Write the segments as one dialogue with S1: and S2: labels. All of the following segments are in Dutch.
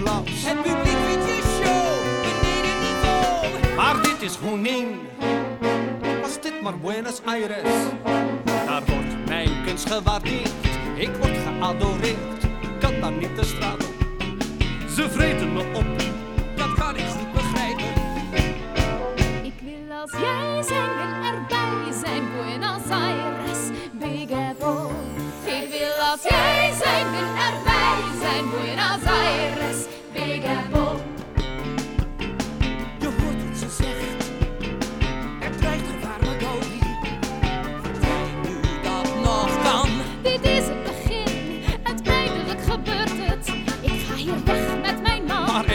S1: applaus.
S2: Het publiek vindt je show beneden niveau.
S1: Maar dit is Junín. Was dit maar Buenos Aires? Daar wordt mijn kunst gewaardeerd. Ik word geadoreerd. Kan daar niet de straat op. Ze vreten me op.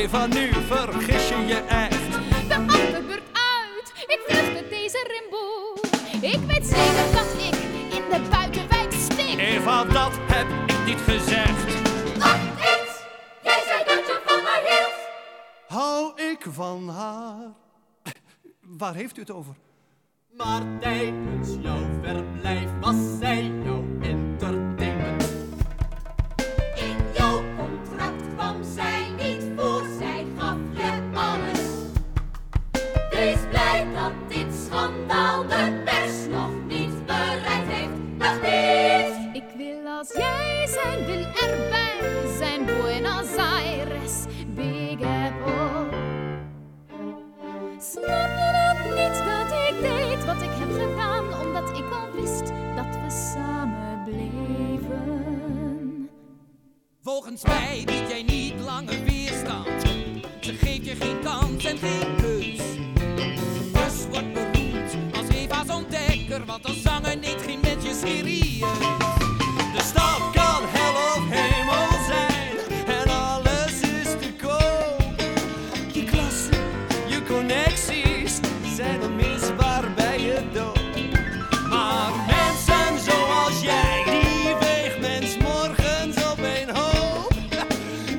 S1: Eva, nu vergis je je echt.
S3: De achterbeurt uit, ik vlucht deze rimboe. Ik weet zeker dat ik in de buitenwijk stink.
S1: Eva, dat heb ik niet gezegd.
S3: Wat iets? Jij zei dat je van mij hield.
S1: Hou ik van haar. Waar heeft u het over?
S2: Maar tijdens jouw verblijf was zij jouw
S3: Snap je dat niet dat ik deed wat ik heb gedaan, omdat ik al wist dat we samen bleven?
S2: Volgens mij bied jij niet langer weerstand. Ze geeft je geen kans en geen keus. Dus wordt beroemd als Eva's ontdekker, want als zanger neemt geen mens je
S1: connecties zijn onmisbaar bij je dood. Maar mensen zoals jij, die weegt mens morgens op een hoop.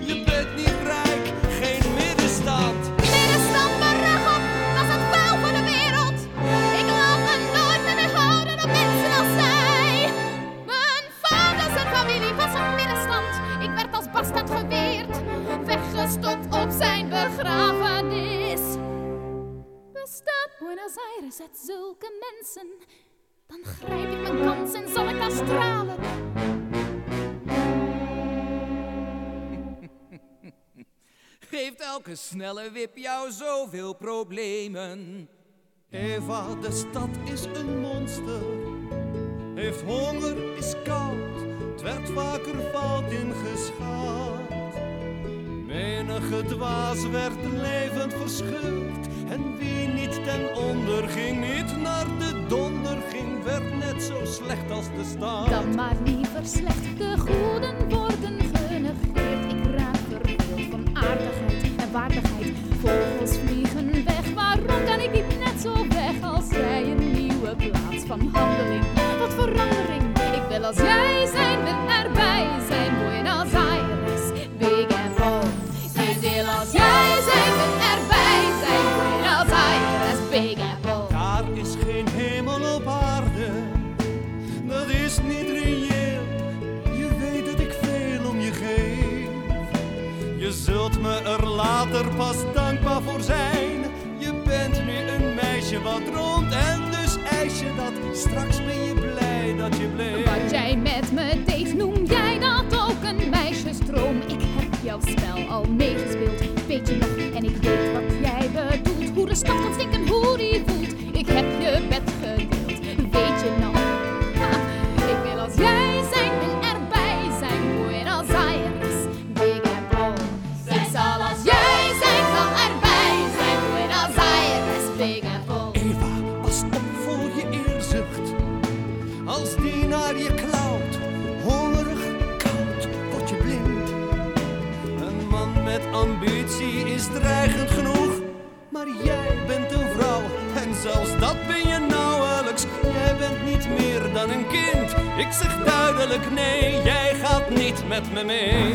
S1: Je bent niet rijk, geen middenstand.
S3: Middenstand maar rug op, is het vuil van de wereld. Ik laat me nooit meer houden door mensen als zij. Mijn vader zijn familie was een middenstand. Ik werd als bastard geweerd, weggestopt op zijn begrafenis. Buenos Aires uit zulke mensen? Dan grijp ik mijn kans en zal ik daar stralen.
S2: Geeft elke snelle wip jou zoveel problemen.
S1: Eva, de stad is een monster. Heeft honger, is koud. Het werd vaker fout ingeschaald. Menige dwaas werd levend verscheurd. En wie niet ten onder ging, niet naar de donder ging, werd net zo slecht als de staat.
S3: Dan maar liever slecht, de goeden
S1: er pas dankbaar voor zijn. Je bent nu een meisje wat rond en dus eis je dat. Straks ben je blij dat je bleef. Je klauwt, hongerig, koud, word je blind. Een man met ambitie is dreigend genoeg. Maar jij bent een vrouw en zelfs dat ben je nauwelijks. Jij bent niet meer dan een kind. Ik zeg duidelijk nee, jij gaat niet met me mee.